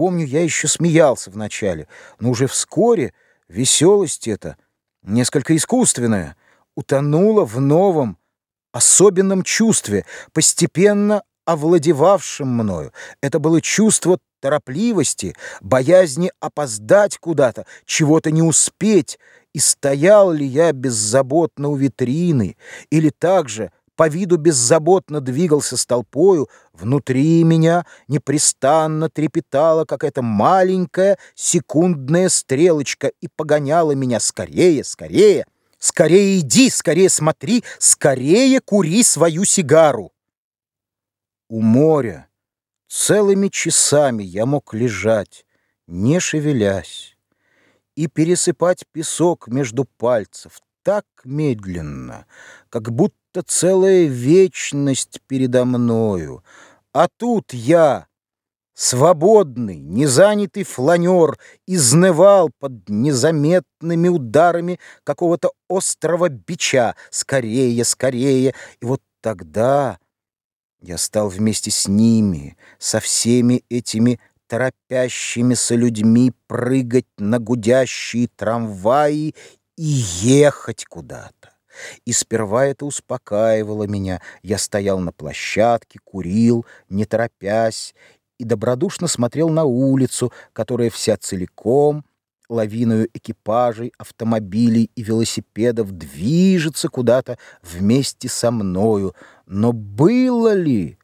Помню, я еще смеялся вначале, но уже вскоре веселость эта, несколько искусственная, утонула в новом, особенном чувстве, постепенно овладевавшем мною. Это было чувство торопливости, боязни опоздать куда-то, чего-то не успеть, и стоял ли я беззаботно у витрины, или также по виду беззаботно двигался с толпою, внутри меня непрестанно трепетала какая-то маленькая секундная стрелочка и погоняла меня скорее, скорее, скорее иди, скорее смотри, скорее кури свою сигару. У моря целыми часами я мог лежать, не шевелясь, и пересыпать песок между пальцев так медленно, как будто целая вечность передо мною. А тут я, свободный, незанятый фланер, изнывал под незаметными ударами какого-то острого бича. Скорее, скорее. И вот тогда... Я стал вместе с ними, со всеми этими торопящимися людьми прыгать на гудящие трамваи и ехать куда-то. И сперва это успокаивало меня. Я стоял на площадке, курил, не торопясь, и добродушно смотрел на улицу, которая вся целиком лавиною экипажей, автомобилей и велосипедов движется куда-то вместе со мною. Но было ли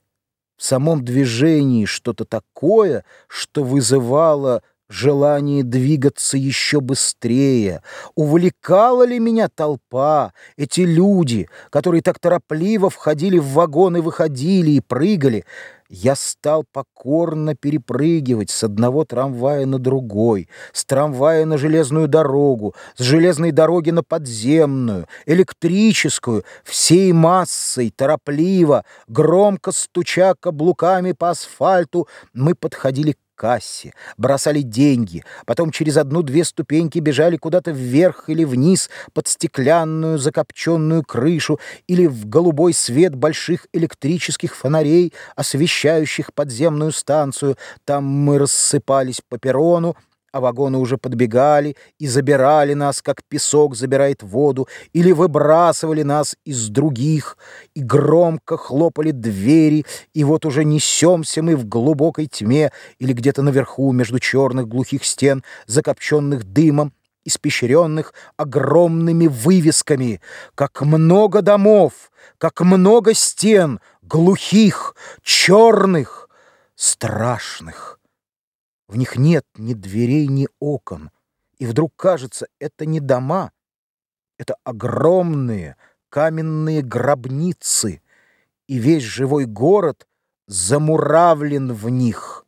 в самом движении что-то такое, что вызывало желание двигаться еще быстрее? Увлекала ли меня толпа, эти люди, которые так торопливо входили в вагон и выходили и прыгали? Я стал покорно перепрыгивать с одного трамвая на другой, с трамвая на железную дорогу, с железной дороги на подземную, электрическую, всей массой, торопливо, громко стуча каблуками по асфальту, мы подходили к кассе, бросали деньги, потом через одну-две ступеньки бежали куда-то вверх или вниз под стеклянную закопченную крышу или в голубой свет больших электрических фонарей, освещающих подземную станцию. Там мы рассыпались по перрону, а вагоны уже подбегали и забирали нас, как песок забирает воду, или выбрасывали нас из других, и громко хлопали двери, и вот уже несемся мы в глубокой тьме или где-то наверху между черных глухих стен, закопченных дымом, испещренных огромными вывесками, как много домов, как много стен, глухих, черных, страшных. В них нет ни дверей, ни окон. И вдруг кажется, это не дома, это огромные каменные гробницы, и весь живой город замуравлен в них.